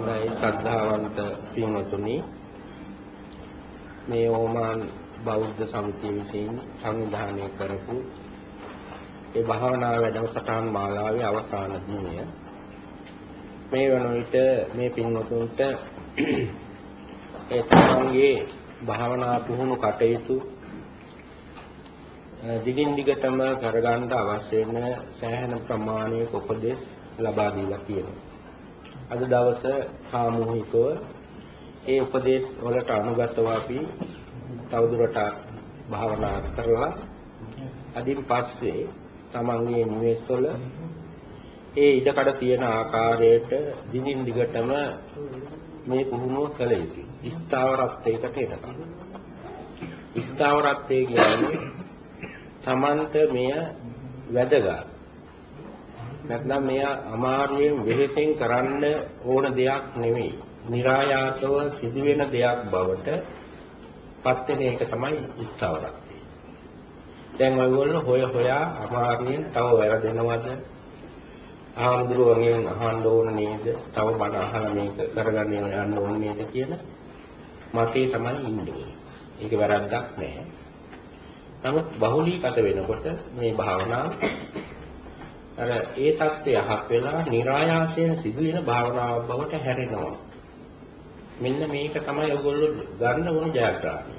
හොඳයි ශ්‍රද්ධාවන්ත පින්වතුනි මේ ඕමාන් බෞද්ධ සමිතිය විසින් සංවිධානය කරපු ඒ භාවනා වැඩසටහන් මාලාවේ අවසාන දිනය මේ වන විට මේ පින්වතුන්ට ඒ තමන්ගේ භාවනා පුහුණු කටයුතු දිගින් දිගටම කරගන්න අවශ්‍ය වෙන සෑහෙන ප්‍රමාණයක උපදෙස් ලබා දීලා තියෙනවා. අද දවස සාමූහිකව ඒ උපදේශ වලට අනුගතව අපි තවදුරටත් භාවනා කරලා අදින් පස්සේ තමන්ගේ නිවෙස්වල ඒ ඉඩකඩ තියෙන ආකාරයට දිගින් දිගටම මේ පුහුණුව කළ යුතුයි. ස්ථාවරත්වයකට එනකම්. ස්ථාවරත්වය කියන්නේ තමන්ට මෙය වැදගත්. නැත්නම් මෙය අමාරුවෙන් වෙහෙසෙන් කරන්න ඕන දෙයක් නෙවෙයි. નિરાයාසව සිදුවෙන දෙයක් බවට පත් වෙන එක තමයි ස්ථාවරත්වය. දැන් ඔයගොල්ලෝ හොය හොයා අමාරුවෙන් තව වැරදෙනවද? ආන්දරුවගෙන් අහන්න ඕන නේද? තව බණ අහලා මේක කරගන්න යන්න ඕන නේද කියන මතේ තමයි ඉන්නේ. ඒක වැරද්දක් නෑ. නමුත් බහුලීගත වෙනකොට මේ භාවනාව අර ඒ தත්ත්වය හක් වෙලා નિરાයාසයෙන් සිදුවෙන භාවනාවක් බවට හැරෙනවා. මෙන්න මේක තමයි ඔයගොල්ලෝ ගන්න ඕන ජයග්‍රහණය.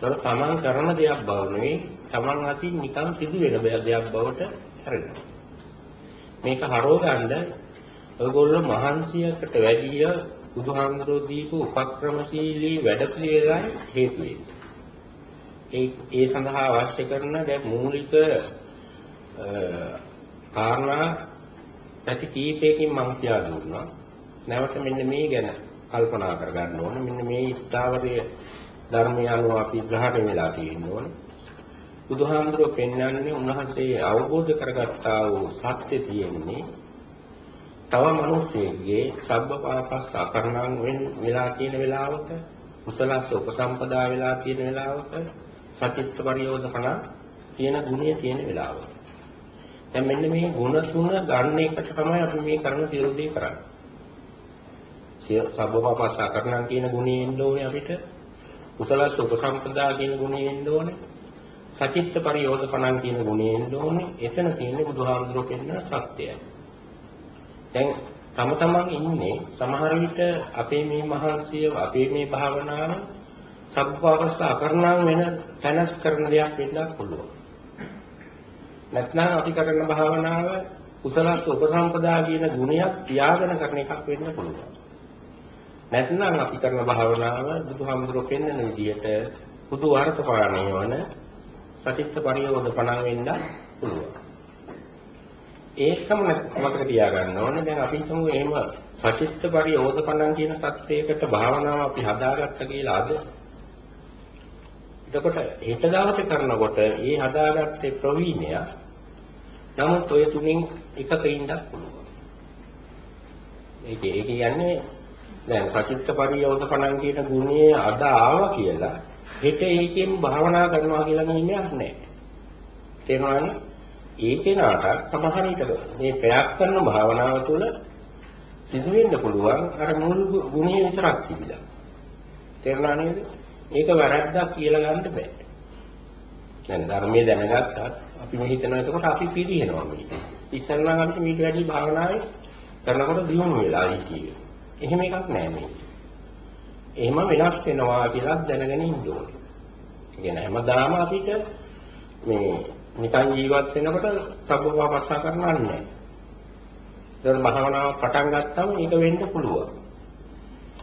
තොර තමන් කරන දෙයක් බව නෙවෙයි තමන් අතින් නිකන් සිදුවෙන දෙයක් බවට හැරෙනවා. මේක හරව ගන්න ඔයගොල්ලෝ මහන්සියකට වැඩිය බුදුහාමුදුරෝ දීපු උපක්‍රමශීලී වැඩ පිළිවෙලයි හේතු ඒ ඒ සඳහා අවශ්‍ය කරන දැන් මූලික කාරණා පැති කීපයකින් මම කියලා දුන්නා. නැවත මෙන්න මේ ගැන කල්පනා කරගන්න ඕන. මෙන්න මේ ස්ථාවරයේ ධර්මය අනුව අපි ග්‍රහණය වෙලා තියෙන්න ඕන. බුදුහාමුදුරුවෝ පෙන්වන්නේ උන්වහන්සේ අවබෝධ කරගත්තා වූ සත්‍ය තියෙන්නේ තව මිනිසෙක්ගේ සබ්බපාපස් අකරණම් වෙන වෙලා තියෙන වෙලාවක කුසලස්ස උපසම්පදා වෙලා තියෙන වෙලාවක සතිත්ත පරියෝධකණ තියෙන ගුණය තියෙන වෙලාවක දැන් මෙන්න මේ ගුණ තුන ගන්න එකට තමයි අපි මේ කරන සියලු දේ කරන්නේ. සබ්බපාපස්ස අකරණම් කියන ගුණය එන්න ඕනේ අපිට. කුසලස්ස උපසම්පදා කියන ගුණය එන්න ඕනේ. සචිත්ත පරියෝධකණන් කියන ගුණය එන්න ඕනේ. එතන තියෙන්නේ බුදුහාමුදුරුවෝ පෙන්නන සත්‍යයයි. දැන් තම තමන් ඉන්නේ සමහර විට අපේ මේ මහන්සිය අපේ මේ භාවනාව සබ්බපාපස්ස අකරණම් වෙන තැනක් කරන දෙයක් වෙන්නත් පුළුවන්. නැත්නම් අපි කරන භාවනාව කුසලස් උපසම්පදා කියන ගුණයක් තියාගෙන කරන එකක් වෙන්න පුළුවන්. නැත්නම් අපි කරන භාවනාව බුදුහාමුදුරුවෝ පෙන්වන විදිහට බුදු වර්තපාණය වන සතිත්ත පරියෝධ පණන් වෙන්න පුළුවන්. ඒකම මතක තියාගන්න ඕනේ. දැන් අපි හිතමු එහෙම සතිත්ත පරියෝධ පණන් කියන தත්වයකට භාවනාව අපි හදාගත්ත කියලා අද එතකොට හෙට දවසේ කරනකොට ඒ හදාගත්තේ ප්‍රවීණය නමුත් ඔය තුنين එකක ඉන්නත් පුළුවන්. ඒ කියන්නේ දැන් සචිත්ත පරියෝධ පණන් කියන ගුණයේ අද ආවා කියලා හෙට ඒකෙන් භාවනා කරනවා කියලා නිමයක් නැහැ. තේරුණානේ? ඒ කෙනාට සමහර විට මේ ප්‍රයක් කරන භාවනාව තුළ සිදු වෙන්න පුළුවන් අර මුල් ගුණය විතරක් තිබිලා. තේරුණා නේද? ඒක වැරද්දක් කියලා ගන්න බෑ. දැන් ධර්මයේ දැනගත්තත් අපි මේ හිතන එතකොට අපි පිළිහෙනවා මේක. ඉස්සර නම් අපිට මේක වැඩි භාවනාවේ කරනකොට දියුණු වෙලා ඉතියි. එහෙම එකක් නෑ මේක. එහෙම වෙනස් වෙනවා කියලා දැනගෙන ඉන්න ඕනේ. ඒ කියන්නේ හැමදාම අපිට මේ නිකන් ජීවත් වෙනකොට සබ්බපාපස්සා කරන්න නැහැ. ඒතර භාවනාව පටන් ගත්තම ඒක වෙන්න පුළුවන්.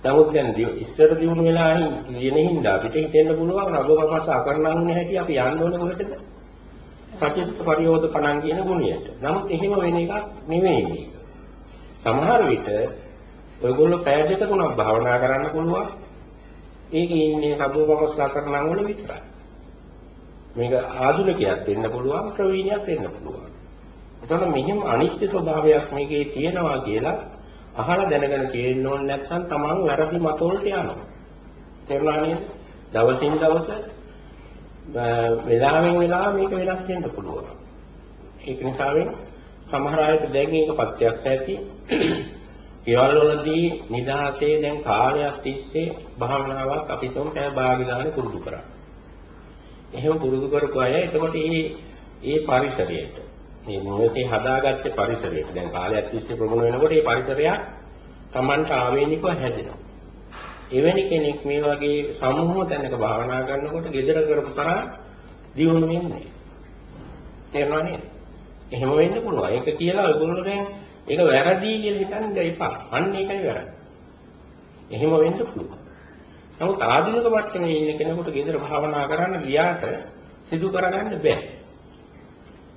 නමුත් දැන් ඉස්සර දිනු වෙලා ඉගෙන හින්දා අපිට හිතෙන්න පුළුවන් සබ්බපාපස්සා කරන්න හැටි අපි යන්න ඕනේ කොහෙටද? සචිත්ත පරියෝධ පණන් කියන ගුණයට. නමුත් එහෙම වෙන එකක් නෙවෙයි මේක. සමහර විට ඔයගොල්ලෝ පැය දෙක තුනක් භාවනා කරන්න පුළුවන්. ඒකේ ඉන්නේ සබ්බවස්සා කරනන් වල විතරයි. මේක ආධුනිකයක් වෙන්න පුළුවන් ප්‍රවීණයක් වෙන්න පුළුවන්. එතකොට මෙහිම අනිත්‍ය ස්වභාවයක් මේකේ තියෙනවා කියලා අහලා දැනගෙන තියෙන්න ඕනේ නැත්නම් තමන් වැරදි මතවලට යනවා. තේරුණා නේද? දවසින් දවස වෙලාවෙන් වෙලාව මේක වෙනස් වෙන්න පුළුවන්. ඒක නිසා සමහර අයට දැන් මේක ප්‍රත්‍යක්ෂ ඇති ගෙවල් වලදී නිදහසේ දැන් කාලයක් තිස්සේ භාවනාවක් අපි තුන් පැය භාග ගන්න පුරුදු කරා. එහෙම පුරුදු කරපු අය එතකොට මේ ඒ පරිසරයට මේ නිවසේ හදාගත්තේ පරිසරයට දැන් කාලයක් තිස්සේ ප්‍රගුණ වෙනකොට මේ පරිසරයක් Tamanට ආවේනිකව හැදෙනවා. එවැනි කෙනෙක් මේ වගේ සමූහ තැනක භාවනා කරනකොට gedara කරපු තරම් දියුණු වෙන්නේ. තේරුණා නේද? එහෙම වෙන්න පුළුවන්. ඒක කියලා ඔයගොල්ලෝ දැන් ඒක වැරදි කියලා හිතන්න එපා. අන්න ඒකයි වැරදි. එහෙම වෙන්න පුළුවන්. නමුත් ආධුනික මට්ටමේ ඉන්න කෙනෙකුට gedara භාවනා කරන්න ගියාට සිදු කරගන්න බෑ.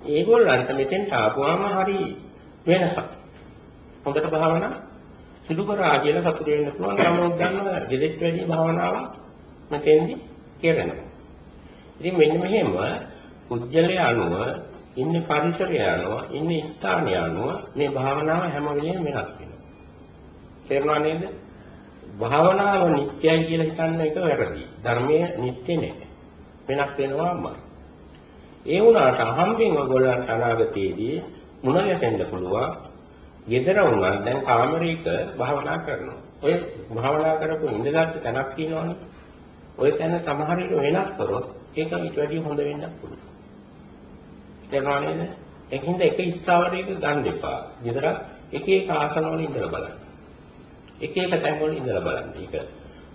ඒගොල්ලන්ට මෙතෙන්ට ආපුවාම හරි වෙනසක්. හොඳට භාවනා සිදු කරා කියලා සතුට වෙන්න පුළුවන්. නමුත් ගන්නවා gedෙත් වැඩි භාවනාවක් මෙතෙන්දි කරනවා. ඉතින් මෙන්න මෙහෙම කුජලයේ අනුව ඉන්නේ පරිසරය අනුව ඉන්නේ ස්ථානය අනුව මේ භාවනාව හැම වෙලේම වෙනස් වෙනවා. තේරුණා නේද? භාවනාව නිත්‍යයි කියලා හිතන්න එක වැරදි. ධර්මයේ නිත්‍ය නෑ. වෙනස් වෙනවාමයි. ඒ වුණාට අහම්බෙන් ඔයගොල්ලන්ට අනාගතයේදී මුණ ගැසෙන්න පුළුවන්. Gedara වුණා දැන් කාමරයක භාවනා කරනවා. ඔය භාවනා කරපු ඉඳගත් තැනක් තියෙනවනේ. ඔය තැන සමහර විට වෙනස් කරොත් ඒක ඊට වැඩිය හොඳ වෙන්නත් පුළුවන්. තේරුණා නේද? ඒකින්ද එක ස්ථාවරයක ගන්න එපා. gedara එක එක ආසන වල ඉඳලා බලන්න. එක එක තැන් වල ඉඳලා බලන්න. ඒක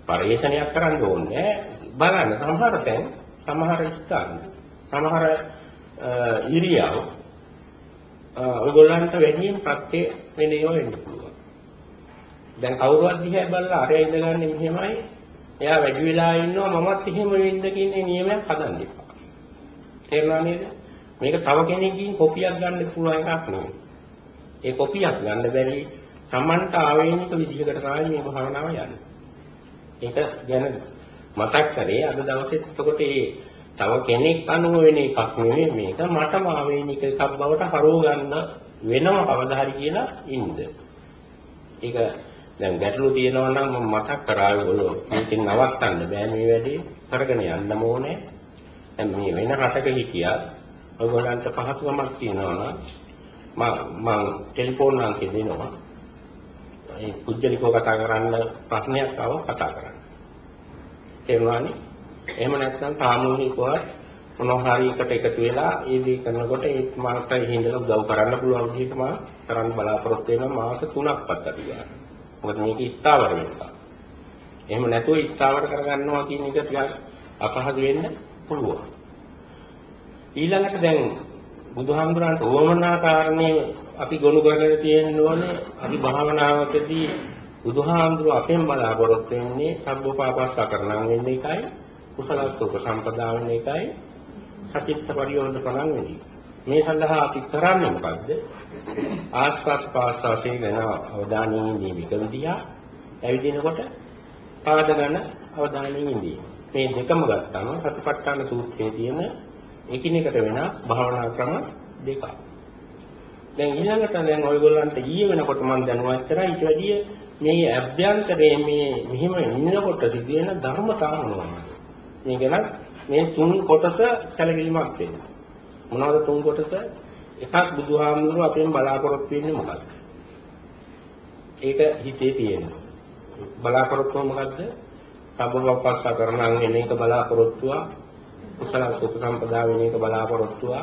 පරිේශනයක් කරන්න ඕනේ බලන්න සමහර තැන් සමහර ස්ථාන සමහර ඉරියව් ඔයගොල්ලන්ට වැඩියෙන් ප්‍රත්‍ය වෙන ඒවා වෙන්න පුළුවන්. දැන් කවුරුවත් දිහා බලලා අරයා ඉඳගන්නේ මෙහෙමයි. එයා වැඩි වෙලා ඉන්නවා මමත් එහෙම වෙන්න කියන නියමයක් හදන්න එපා. තේරුණා නේද? මේක තව කෙනෙක්ගෙන් කොපියක් ගන්න පුළුවන් එකක් නෙවෙයි. ඒ කොපියක් ගන්න බැරි සම්මන්ත ආවේනික විදිහකට තමයි මේ භාවනාව යන්නේ. ඒක ගැන මතක් කරේ අද දවසේ එතකොට මේ තව කෙනෙක් අනුව වෙන එකක් නෙවෙයි මේක මටම ආවේනික එකක් බවට හරව ගන්න වෙනව කවදා හරි කියලා ඉන්න. ඒක දැන් ගැටලු තියෙනවා නම් මම මතක් කරා ඔයගොල්ලෝ මේකෙන් නවත්තන්න බෑ මේ වැඩේ කරගෙන යන්න ඕනේ. දැන් මේ වෙන රටක හිටියා ඔයගොල්ලන්ට පහසුකමක් තියෙනවා නම් මම මම ටෙලිෆෝන් අංකේ දෙනවා. ඒ කුජලිකව කතා කරන්න ප්‍රශ්නයක් ආව කතා කරන්න. තේරුණානේ? එහෙම නැත්නම් සාමූහිකව මොනවා හරි එකට එකතු වෙලා ඒ දේ කරනකොට ඒත් මාකට හිඳලා උදව් කරන්න පුළුවන් විදිහට මම කරන්න බලාපොරොත්තු වෙනවා මාස 3ක්වත් අඩු ගන්න. මොකද මේක ස්ථාවර වෙනවා. එහෙම නැතුව ස්ථාවර කරගන්නවා කියන එක ටිකක් අපහසු වෙන්න පුළුවන්. ඊළඟට දැන් බුදුහාමුදුරන්ට ඕමනා කාරණේ අපි ගොනු කරගෙන තියෙන්න ඕනේ අපි භාවනාවකදී බුදුහාමුදුර අපෙන් බලාපොරොත්තු වෙන්නේ සබ්බපාපස්ස කරණම් වෙන්න එකයි කුසල සුඛ සම්පදා වෙන එකයි සතිත්ත පරියෝධ කරන් වෙන්නේ මේ සඳහා අපි කරන්නේ මොකද්ද ආස්වාස් පාස්වාසේ ගැන අවධානයෙන් ඉඳී විකල්පියා ඇවිදිනකොට පාද ගන්න අවධානයෙන් ඉඳී මේ දෙකම ගත්තාම සතිපට්ඨාන සූත්‍රයේ තියෙන එකිනෙකට වෙනස් භාවනා ක්‍රම දෙකක්. දැන් ඊළඟට දැන් ඔයගොල්ලන්ට ඊයේ වෙනකොට මම දැනුවත් කරා ඊට වැඩිය මේ අභ්‍යන්තරයේ මේ මෙහිම ඉන්නකොට සිදුවෙන ධර්මතා මොනවද? මේ ගැන මේ තුන් කොටස සැලකිලිමත් වෙන්න. මොනවද තුන් කොටස? එකක් බුදුහාමුදුරුව අපෙන් බලාපොරොත්තු වෙන්නේ මොකක්ද? ඒක හිතේ තියෙනවා. බලාපොරොත්තුව මොකද්ද? සබ්බවපස්ස කරණන් වෙන එක බලාපොරොත්තුව කුසල සුඛ සම්පදා වෙන එක බලාපොරොත්තුව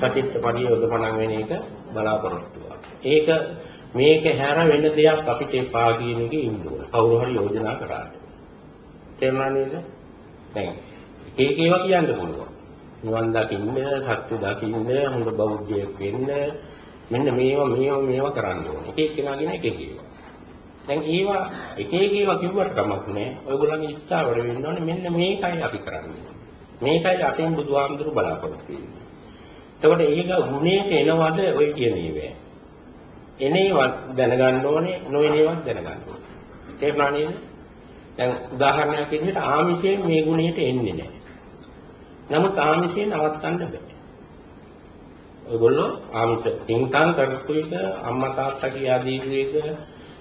සතිත්ත පරියෝධපණන් වෙන එක බලාපොරොත්තුව. ඒක මේක හැර වෙන දෙයක් අපිට එපා කියන එකේ ඉන්න ඕන. කවුරු හරි යෝජනා කරාට. තේරුණා නේද? දැන් ඒක ඒවා කියන්න පුළුවන්. නිවන් දකින්න, සත්‍ය දකින්න, හොඳ බෞද්ධයෙක් වෙන්න මෙන්න මේවා මේවා මේවා කරන්න ඕනේ. එක එක්කෙනාගෙන එක එක ඒවා. දැන් ඒවා එක එක ඒවා කිව්වට කමක් නැහැ. ඔයගොල්ලන්ගේ ස්ථාවර වෙන්න ඕනේ මෙන්න මේකයි අපි කරන්නේ. මේකයි අපෙන් බුදුහාමුදුරු බලාපොරොත්තු වෙන්නේ. එතකොට ඒක ගුණයට එනවද ඔය කියන ඒවා? එනේවත් දැනගන්න ඕනේ, නොඑනේවත් දැනගන්න ඕනේ. තේරුණා නේද? දැන් උදාහරණයක් විදිහට ආමිෂයෙන් මේ ගුණයට එන්නේ නැහැ. නමුත් ආමිෂයෙන් නවත්තන්න බෑ. ඔයගොල්ලෝ ආමිෂ තින්කම් කරපු එක අම්මා තාත්තා කියා දීපු එක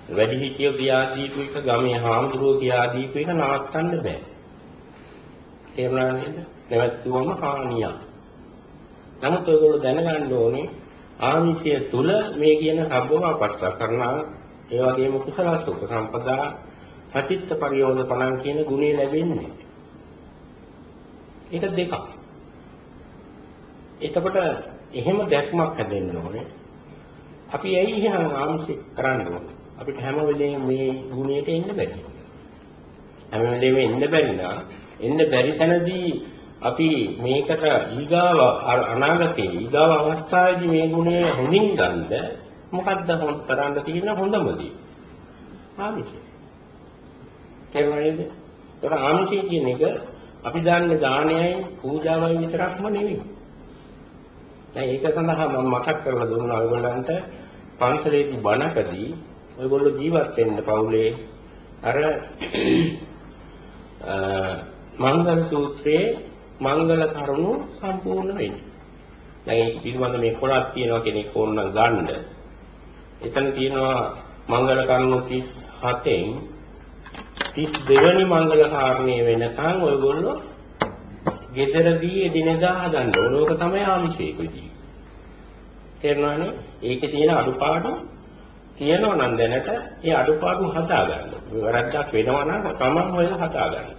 වැඩිහිටියෝ කියා දීපු එක ගමේ හාමුදුරුවෝ කියා දීපු එක නවත්තන්න බෑ. තේරුණා නේද? නැවතුවම හානියක්. නමුත් ඔයගොල්ලෝ දැනගන්න ඕනේ ආමිෂය තුල මේ කියන සබ්බම අපස්ස කරනා ඒ වගේම කුසලස් උපසම්පදා සචිත්ත පරියෝධපණං කියන ගුණය ලැබෙන්නේ. ඒක දෙකක්. එතකොට එහෙම දැක්මක් හැදෙන්න ඕනේ. අපි ඇයි එහෙනම් ආමිෂ කරන්න ඕනේ? අපිට හැම වෙලේම මේ ගුණයට එන්න බැරි. හැම වෙලේම එන්න බැරි නා එන්න බැරි තැනදී අපි මේකට ඊගාව අනාගතයේ ඊගාව අවස්ථාවේදී මේ ගුණය හොඳින් ගන්න මොකද්ද හොඳ කරන්න තියෙන හොඳම දේ? ආමිෂය. තේරුණාද? ඒක ආමිෂය කියන එක අපි දන්නේ දානයයි පූජාවයි විතරක්ම නෙවෙයි. දැන් ඒක සඳහා මම මතක් කරලා දුන්නා ඔයගොල්ලන්ට පන්සලේදී බණකදී ඔයගොල්ලෝ ජීවත් වෙන්න පවුලේ අර මංගල සූත්‍රයේ මංගල කරුණු සම්පූර්ණ වෙන්නේ. දැන් ඒක පිළිබඳ මේ කොටස් තියෙනවා කෙනෙක් ඕනනම් ගන්න. එතන තියෙනවා මංගල කරුණු 37න් 32 වෙනි මංගල කාරණේ වෙනකන් ඔයගොල්ලෝ ගෙදරදී එදිනෙදා හදන්න ඕන. ඕක තමයි ආමිෂේකදී. තේරෙනවනේ? ඒකේ තියෙන අඩුපාඩු තියෙනවා නම් දැනට ඒ අඩුපාඩු හදා ගන්න. වැරද්දක් වෙනවා නම් තමන් හොයලා හදා ගන්න.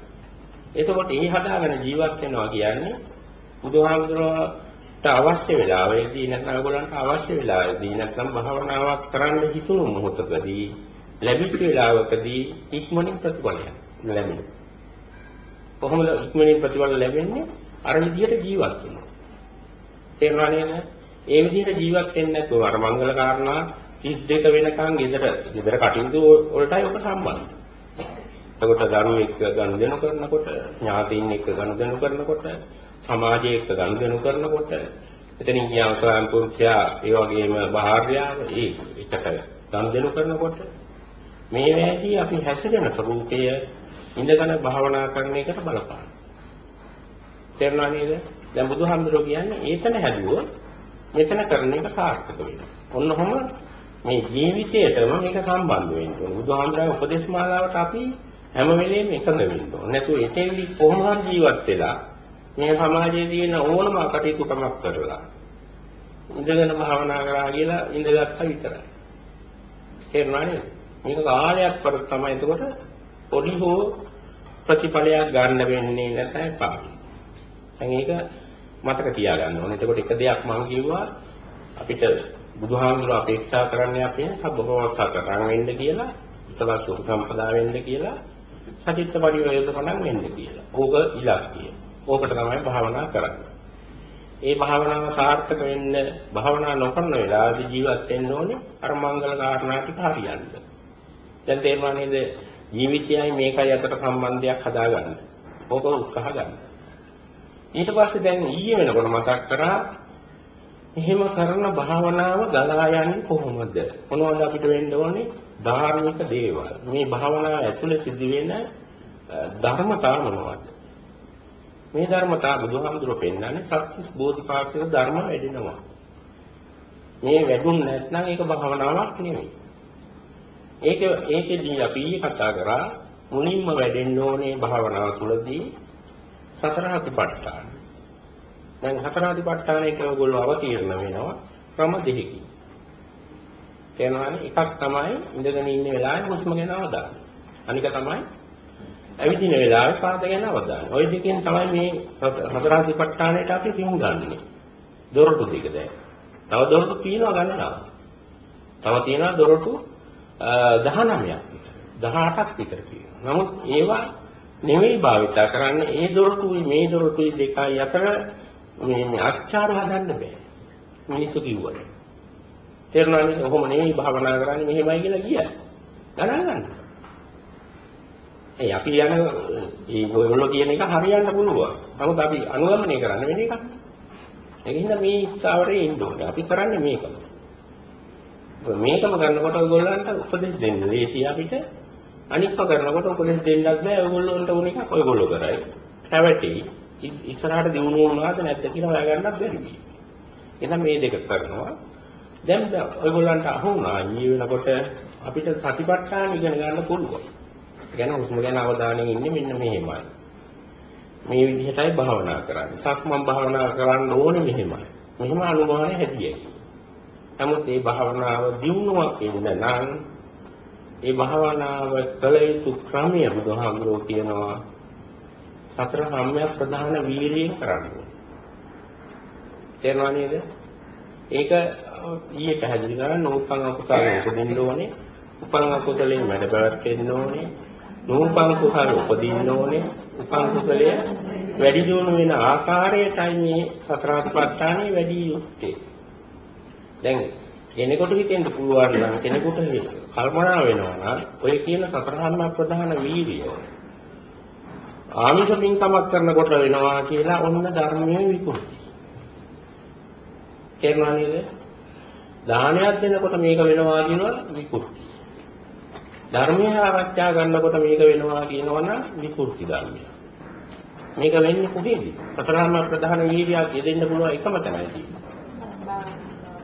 එතකොට මේ හදාගෙන ජීවත් වෙනවා කියන්නේ බුදුහාමුදුරුවන්ට අවශ්‍ය වෙලාවෙදී නැත්නම් ඔයගොල්ලන්ට අවශ්‍ය වෙලාවෙදී නැත්නම් භාවනාවක් කරන්න හිතුණු මොහොතකදී ලැබිච්ච වෙලාවකදී ඉක්මනින් ප්‍රතිඵලයක් ලැබෙනවා. කොහොමද ඉක්මනින් ප්‍රතිඵල ලැබෙන්නේ? අර විදිහට ජීවත් වෙනවා. තේරුණා නේද? ඒ විදිහට ජීවත් වෙන්නේ නැතුව අර මංගල කාරණා 32 වෙනකන් ගෙදර ගෙදර කටයුතු වලටයි ඔක සම්බන්ධ. එතකොට දරුවෙක් ගනුදෙනු කරනකොට ඥාතීන් එක්ක ගනුදෙනු කරනකොට සමාජයේ එක්ක ගනුදෙනු කරනකොට එතනින් ගියාම ස්වයං පුරුෂයා ඒ වගේම භාර්යාව ඒ එකට ගනුදෙනු කරනකොට මේ වේදී අපි හැසිරෙන ස්වરૂපය ඉඳගෙන භාවනා කරන එකට බලපාන. තේරුණා නේද? දැන් බුදුහාමුදුරුවෝ කියන්නේ ඒතන හැදුවොත් මෙතන කරන එක සාර්ථක වෙනවා. ඔන්නකොම මේ ජීවිතයටම මේක සම්බන්ධ වෙන්න ඕනේ. බුදුහාමුදුරුවෝ උපදේශ මාලාවට අපි හැම වෙලෙම එකඟ වෙන්න ඕනේ. නැතු එතෙන්දි කොහොම හරි ජීවත් වෙලා මේ සමාජයේ තියෙන ඕනම කටයුතුකමක් කරලා ඉඳගෙන භාවනා කරා කියලා ඉඳගත්තා විතරයි. තේරුණා නේද? මේක කාලයක් පෙර තමයි එතකොට පොඩි හෝ ප්‍රතිඵලයක් ගන්න වෙන්නේ නැත්නම් පාඩු. දැන් ඒක මතක තියාගන්න ඕනේ. එතකොට එක දෙයක් මම කිව්වා අපිට බුදුහාමුදුරුවෝ අපේක්ෂා කරන්නේ අපේ සබ්බවස්සතරන් වෙන්න කියලා, ඉස්සලා සුඛ සම්පදා වෙන්න කියලා, සචිත්ත පරිවේදකණන් වෙන්න කියලා. ඕක ඉලක්කය. ඕකට තමයි භාවනා කරන්නේ. ඒ භාවනාව සාර්ථක වෙන්න භාවනා නොකරන වෙලාවදී ජීවත් වෙන්න ඕනේ අර මංගල කාරණා ටික හරියන්න. දැන් තේරුණා නේද? ජීවිතයයි මේකයි අතර සම්බන්ධයක් හදාගන්න. ඕක උත්සාහ ගන්න. ඊට පස්සේ දැන් ඊයේ වෙනකොට මතක් කරා එහෙම කරන භාවනාව ගලා යන්නේ කොහොමද? මොනවද අපිට වෙන්න ඕනේ? ධාර්මික දේවල්. මේ භාවනාව ඇතුලේ සිදුවෙන ධර්මතා මොනවද? මේ ධර්මතා බුදුහාමුදුරුවෝ පෙන්වන්නේ සත්‍තිස් බෝධිපාක්ෂික ධර්ම වැඩෙනවා. මේ වැඩුන් නැත්නම් ඒක භාවනාවක් නෙවෙයි. ඒක ඒකෙදී අපි කතා කරා මුලින්ම වැඩෙන්න ඕනේ භාවනාව තුළදී සතර හතිපට්ඨාන. දැන් හතර හතිපට්ඨානයේ ඔයගොල්ලෝ අවතීර්ණ වෙනවා ක්‍රම දෙකකින්. තේරෙනවනේ එකක් තමයි ඉඳගෙන ඉන්න වෙලාවේ හුස්ම ගැන අවධානය. අනික තමයි ඇවිදින වෙලාවේ පාද ගැන අවධානය. ওই දෙකෙන් තමයි මේ හතර හතිපට්ඨානයට අපි පින් ගන්නෙ. දොරටු දෙක දැන්. තව දොරටු තියෙනවා ගන්නවා. තව තියෙනවා දොරටු 19ක් විතර 18ක් විතර තියෙනවා. නමුත් ඒවා නෙවෙයි භාවිතා කරන්නේ ඒ දොරටුයි මේ දොරටුයි දෙකයි අතර මේ මේ අච්චාර හදන්න බෑ. මිනිස්සු කිව්වනේ. තේරුණානේ? ඔහොම නෙවෙයි භාවනා කරන්නේ මෙහෙමයි කියලා කියයි. ගණන් ගන්න. ඒ අපි යන ඒ ඔයගොල්ලෝ කියන එක හරියන්න පුළුවන්. නමුත් අපි අනුගමනය කරන්න වෙන එකක්. ඒකින්ද මේ ස්ථාවරේ ඉන්න ඕනේ. අපි කරන්නේ මේකම. මේකම කරනකොට ඔයගොල්ලන්ට උපදෙස් දෙන්න. ලේසි අපිට අනික්ව කරනකොට උපදෙස් දෙන්නත් බෑ. ඔයගොල්ලෝන්ට උන එකක් ඔයගොල්ලෝ කරයි. හැවටි ඉස්සරහට දිනු වුණාද නැද්ද කියලා හොයාගන්නත් බැරි. වෙයි එහෙනම් මේ දෙක කරනවා. දැන් ඔයගොල්ලන්ට අහු වුණා. ඊ වෙනකොට අපිට සතිපට්ඨාන ඉගෙන ගන්න පුළුවන්. ගැන හුස්ම ගැන අවධානයෙන් ඉන්නේ මෙන්න මෙහෙමයි. මේ විදිහටයි භාවනා කරන්නේ. සක්මන් භාවනා කරන්න ඕනේ මෙහෙමයි. මෙහෙම අනුමානය හැදියයි. නමුත් මේ භාවනාව දියුණුවක් වෙන්න නම් ඒ භාවනාව කළ යුතු ක්‍රමය බුදුහාමුදුරුවෝ කියනවා සතර සම්‍යක් ප්‍රධාන වීර්යයෙන් කරන්න. තේරුණා නේද? ඒක ඊයේ පැහැදිලි කරා නෝපං අකුසල උපදින්න ඕනේ. උපං අකුසලයෙන් වැඩ පැවැත්වෙන්න ඕනේ. නෝපං කුසල උපදින්න ඕනේ. උපං කුසලය වැඩි දියුණු වෙන ආකාරයටයි මේ සතර අතිපට්ඨානෙ වැඩි යුත්තේ. දැන් කෙනෙකුට හිතෙන්න පුළුවන් නම් කෙනෙකුට කල්පනා වෙනවා නම් ඔය කියන සතරහම්ම ප්‍රධාන වීර්යය ආමිෂ පින්කමක් කරනකොට වෙනවා කියලා ඔන්න ධර්මයේ විකෘති. තේරුණා නේද? දානයක් දෙනකොට මේක වෙනවා කියනවා විකෘති. ධර්මය ආරක්ෂා කරනකොට මේක වෙනවා කියනවනම් විකෘති ධර්මය. මේක වෙන්නේ කොහේද? සතරහම්ම ප්‍රධාන වීර්යයක් යෙදෙන්න පුළුවන් එකම තැනයි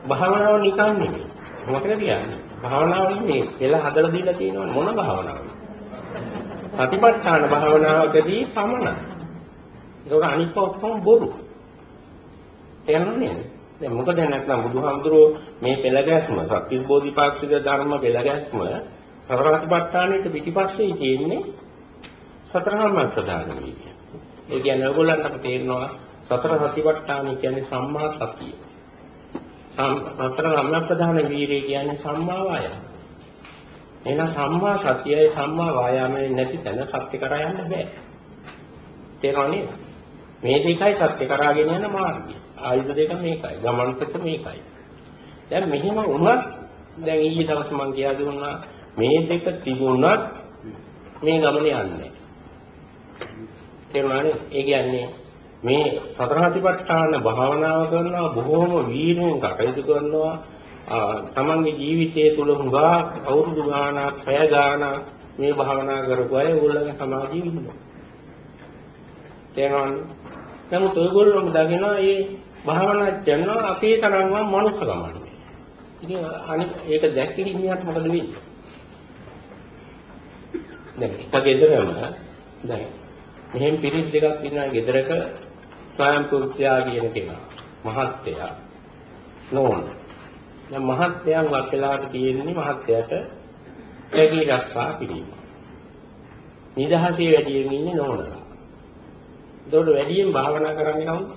භාවනාව නිකන් නෙමෙයි. මොකද කියන්නේ? භාවනාව නෙමෙයි. පෙළ හදලා දීලා තියෙනවනේ මොන භාවනාවද? සතිපට්ඨාන භාවනාවකදී පමණයි. ඒක අනිත් ඔක්කොම බොරු. තේරුණේ? දැන් මොකද නැත්නම් බුදුහාමුදුරුවෝ මේ පෙළ ගැස්ම සත්‍විස් බෝධිපාක්ෂික ධර්ම පෙළ ගැස්ම සතරාතිපට්ඨානෙට පිටිපස්සේ තියෙන්නේ සතරහම ප්‍රධාන වීර්ය. ඒ කියන්නේ ඔයගොල්ලන්ට තේරෙනවා සතර සතිපට්ඨාන කියන්නේ සම්මා සතිය. සතර සම්මප්‍රධාන වීර්යය කියන්නේ සම්මා වායාම. එහෙනම් සම්මා සතියයි සම්මා වායාමයේ නැති තැන සත්‍ය කරා යන්න බෑ. තේරෙනව නේද? මේ දෙකයි සත්‍ය කරාගෙන යන මාර්ගය. ආයුධ දෙක මේකයි. ගමන් පෙත මේකයි. දැන් මෙහෙම වුණත් දැන් ඊයේ දවස් මම කියා දුන්නා මේ දෙක තිබුණත් මේ ගමන යන්නේ. තේරුණානේ? ඒ කියන්නේ මේ සතර සතිපට්ඨාන භාවනාව කරනවා බොහෝම වීර්යයෙන් කටයුතු කරනවා. තමන්ගේ ජීවිතය තුළ හුඟා අවුරුදු ගාණක් පැය ගාණක් මේ භාවනා කරපු අය ඕගොල්ලන්ගේ සමාජයේ ඉන්නවා. තේරෙනවද නමුත් ඔයගොල්ලෝම දකිනවා මේ භාවනා කරනවා අපේ තරම්ම මනුස්ස ගමන්නේ ඉතින් අනිත් ඒක දැක්කේ ඉන්නත් මොකද වෙන්නේ? දැන් එක ගෙදරම දැන් මෙහෙම පිරිස් දෙකක් ඉන්නා ගෙදරක ස්වයං පුරුෂයා කියන කෙනා මහත්තයා නෝන. දැන් මහත්තයන් වක්ලාට තියෙන්නේ මහත්තයාට රැකී ආරක්ෂා කිරීම. නිදහසේ වැඩියෙන් ඉන්නේ නෝනලා. එතකොට වැඩියෙන් භාවනා කරන්නේ කවුද?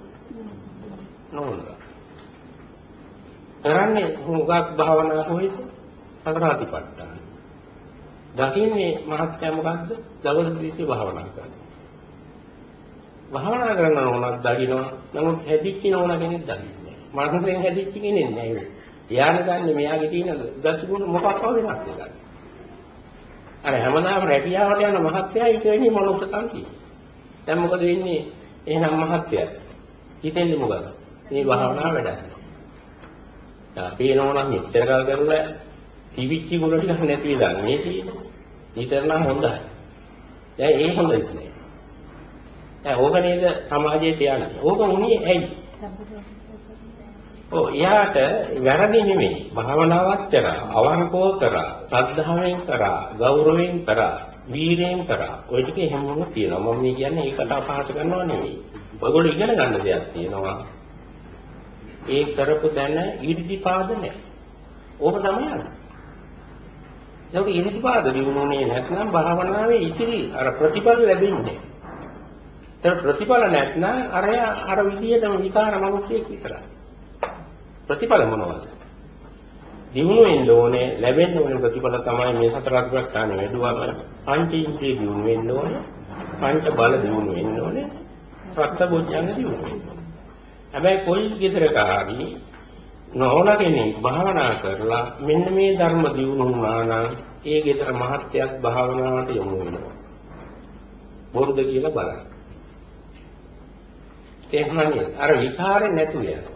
නෝනලා. කරන්නේ හුඟක් භාවනා කොහෙද? සතරාතිපට්ඨාන. දකින්නේ මහත්ය මොකද්ද? දවස් 20 භාවනා කරනවා. භාවනා කරන නෝනක් දකින්නවා. නමුත් හැදිච්ච නෝන කෙනෙක් දකින්නේ නැහැ. මනසෙන් හැදිච්ච කෙනෙක් නැහැ. එයාට දන්නේ මෙයාගේ තියෙන ගතිගුණ මොකක්ද වෙනස් කියලා. අර හැමදාම රැකියාවට යන මහත්තයා ඊට වෙන්නේ මනෝසකම් තියෙනවා. දැන් මොකද වෙන්නේ? එහෙනම් මහත්තයා හිතෙන්නේ මොකද? මේ භාවනාව වැඩක්. අපේ නෝනා මෙච්චර කල් කරලා තිවිච්ච ගුණ ටිකක් නැති වෙලා මේ තියෙන්නේ. ඊතර නම් හොඳයි. දැන් ඒ හොඳයි නෑ. දැන් ඕක නේද සමාජයට යන්නේ. ඕක උනේ ඇයි? ඔව් එයාට වැරදි නෙමෙයි. භාවනාවක් කරා, අවංකව කරා, සද්ධාවෙන් කරා, ගෞරවයෙන් කරා, වීරයෙන් කරා. ඔය ටික හැමෝම තියෙනවා. මම මේ කියන්නේ ඒකට අපහාස කරනවා නෙමෙයි. ඔයගොල්ලෝ ඉගෙන ගන්න දෙයක් තියෙනවා. ඒ කරපු දැන ඊර්තිපාද නැහැ. ඕක තමයි යන්නේ. ඒක ඊර්තිපාද දිනුනේ නැත්නම් භාවනාවේ ඉතිරි අර ප්‍රතිඵල ලැබෙන්නේ නැහැ. ඒක ප්‍රතිඵල නැත්නම් අරයා අර විදියටම විකාර මිනිස්සෙක් විතරයි. ප්‍රතිඵල මොනවද? දිනු වෙන්න ඕනේ ලැබෙන්න ඕනේ ප්‍රතිඵල තමයි මේ සතර අධිප්‍රඥාන වැඩුවම පංච ඉන්ද්‍රිය දිනු වෙන්න ඕනේ පංච බල දිනු වෙන්න ඕනේ සත්‍ය බොජ්ජංග දිනු වෙන්න ඕනේ. හැබැයි කොයි විතරක හරි නොවන කෙනෙක් භාවනා කරලා මෙන්න මේ ධර්ම දිනු වුණා නම් ඒ ගෙදර මහත්යක් භාවනාවට යොමු වෙනවා. බොරුද කියලා බලන්න. තේරුණානේ අර විකාරේ නැතු යනවා.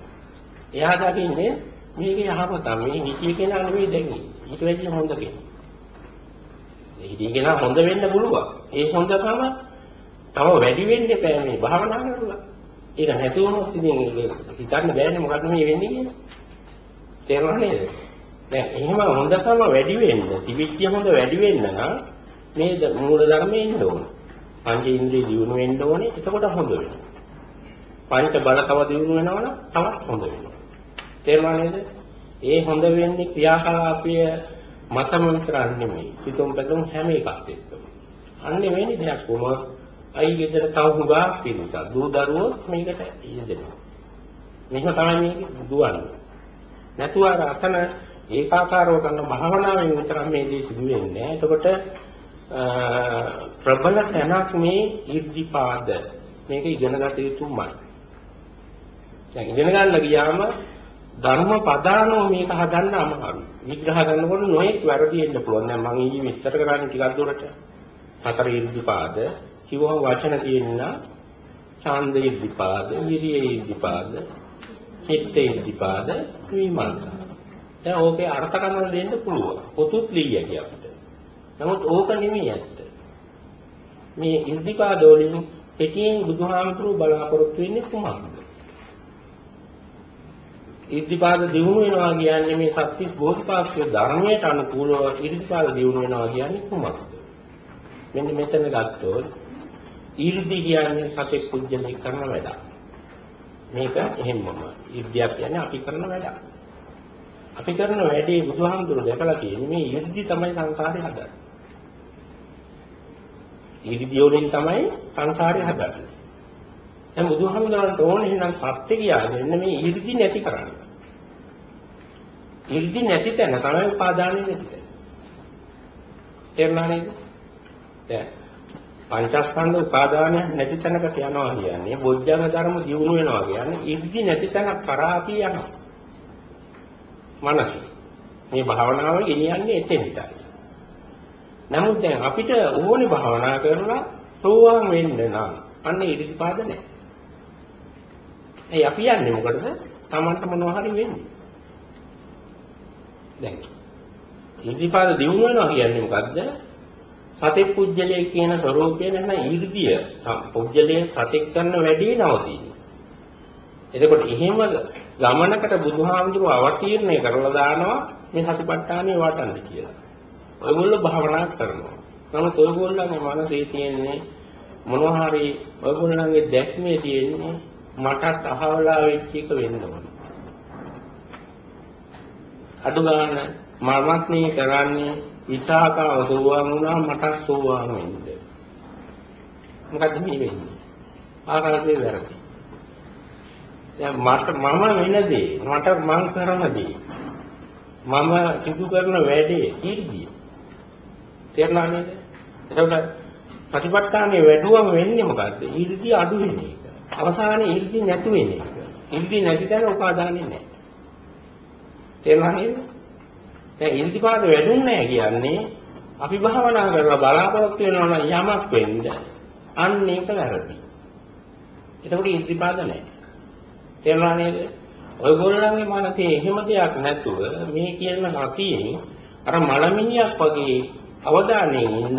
එයා දකින්නේ මේකේ යහපත මේ හිතිය කෙනා නෙවෙයි දැන්නේ. ඊට වැඩිය හොඳ කෙනා. ඒ හිතිය කෙනා හොඳ වෙන්න පුළුවන්. ඒ හොඳකම තව වැඩි වෙන්න බෑ මේ භාවනා කරලා. ඒක නැති වුණොත් ඉතින් හිතන්න බෑනේ මොකක්ද මේ වෙන්නේ කියලා. තේරුණා නේද? දැන් එහෙම හොඳකම වැඩි වෙන්න, තිබිච්ච හොඳ වැඩි වෙන්න නම් මේ මූල ධර්මයේ ඉන්න ඕන. පංච ඉන්ද්‍රිය දියුණු වෙන්න ඕනේ. එතකොට හොඳ වෙනවා. පංච බල තව දියුණු වෙනවනම් තවත් හොඳ වෙනවා. තේරුණා නේද? ඒ හොඳ වෙන්නේ ක්‍රියාකලාපය මතම විතරක් නෙමෙයි. සිතුම් පැතුම් හැම එකක් එක්කම. අන්න එවැනි දෙයක් වුණොත් අයි ගෙදර තව හුඟා පිළිසක්. දූ දරුවෝ මේකට යෙදෙනවා. මෙහෙම තමයි මේක දුවන්නේ. නැතුව අර අතන ඒකාකාරව කරන භාවනාවෙන් විතරක් මේ දේ සිදු වෙන්නේ නැහැ. එතකොට ප්‍රබල තැනක් මේ ඉර්ධිපාද මේක ඉගෙන ගත යුතුමයි. දැන් ඉගෙන ගන්න ගියාම ධර්ම පදානෝ මේක හදන්න අමාරුයි. විග්‍රහ කරනකොට නොයෙක් වැරදි එන්න පුළුවන්. දැන් මම ඊයේ විස්තර කරන්නේ ටිකක් දුරට. සතර ඉර්ධිපාද කිව්වම වචන තියෙනවා ඡන්ද ඉර්ධිපාද, විරිය ඉර්ධිපාද, චිත්ත ඉර්ධිපාද, විමර්ශන. දැන් ඕකේ අර්ථකථන දෙන්න පුළුවන්. පොතුත් ලියයි අපිට. නමුත් ඕක නෙමෙයි ඇත්ත. මේ ඉර්ධිපාද වලින් පිටින් බුදුහාමුදුරුවෝ බලාපොරොත්තු වෙන්නේ කුමක්ද? ඉර්ධිපාද දියුණු වෙනවා කියන්නේ මේ සත්‍විස් බෝධිපාක්ෂික ධර්මයට අනුකූලව ඉර්ධිපාද දියුණු වෙනවා කියන්නේ කුමක්ද? මෙන්න මෙතන ගත්තොත් ඊර්ධි කියන්නේ සතෙක් පුජ්‍යලේ කරන වැඩක්. මේක එහෙම්මම. ඊර්ධියක් කියන්නේ අපි කරන වැඩක්. අපි කරන වැඩේ බුදුහාමුදුරුවෝ දැකලා තියෙන්නේ මේ ඊර්ධි තමයි සංසාරේ හදන්නේ. ඊර්ධි වලින් තමයි සංසාරේ හදන්නේ. දැන් බුදුහාමුදුරන්ට ඕනේ නම් සත්‍ය කියන්නේ මේ ඊර්ධි නැති කරන්න. ඊර්ධි නැති තැන තමයි උපාදානෙ නැති තැන. තේරුණා නේද? දැන් පංචස්කන්ධ උපාදානය නැති තැනකට යනවා කියන්නේ බොජ්ජංග ධර්ම දියුණු වෙනවා කියන්නේ ඊර්ධි නැති තැනක් කරා අපි යනවා. මනස. මේ භාවනාව ගෙනියන්නේ එතෙන්ටයි. නමුත් දැන් අපිට ඕනේ භාවනා කරලා සෝවාන් වෙන්න නම් අන්න ඊර්ධිපාද නැහැ. ඒ අපි යන්නේ මොකටද? Tamanට මොනවා හරි වෙන්නේ. දැන් ඊර්ධිපාද දියුණු වෙනවා කියන්නේ මොකද්ද? සතෙක් පුජ්‍යලයේ කියන ස්වરૂපය නැත්නම් ඊර්ධිය පුජ්‍යලයේ සතෙක් කරන වැඩේ නවතින්නේ. එතකොට එහෙම ගමනකට බුදුහාමුදුරුව අවතීර්ණය කරලා දානවා මේ සතිපට්ඨානෙ වටන්න කියලා. ඔයගොල්ලෝ භාවනා කරනවා. නමුත් ඔයගොල්ලන්ගේ මනසේ තියෙන්නේ මොනවා හරි ඔයගොල්ලන්ගේ දැක්මේ තියෙන්නේ මටත් අහවලා වෙච්ච එක වෙන්න ඕන. අඩු ගන්න මමත් මේ කරන්නේ විසාකාව සෝවාන් වුණා මට සෝවාන් වෙන්න. මොකද මේ වෙන්නේ? ආකාරයේ වැරදි. දැන් මට මම වෙන දේ මට මං කරන දේ මම සිදු කරන වැඩේ ඉර්ධිය. තේරුණා නේද? එතකොට ප්‍රතිපත්තානේ වැඩුවම වෙන්නේ මොකද්ද? ඉර්ධිය අඩු වෙන එක. අවසානයේ ඉර්ධි නැතු වෙන එක. ඉර්ධි නැති තැන උපාදානෙ නැහැ. තේරුණා නේද? දැන් ඉර්ධිපාද වැඩුන්නේ නැහැ කියන්නේ අපි භාවනා කරලා බලාපොරොත්තු වෙනවා නම් යමක් වෙන්න අන්න ඒක වැරදි. එතකොට ඉර්ධිපාද නැහැ. තේරුණා නේද? ඔයගොල්ලන්ගේ මනසේ එහෙම දෙයක් නැතුව මේ කියන සතියෙන් අර මලමිණියක් වගේ අවධානයෙන් ඉන්න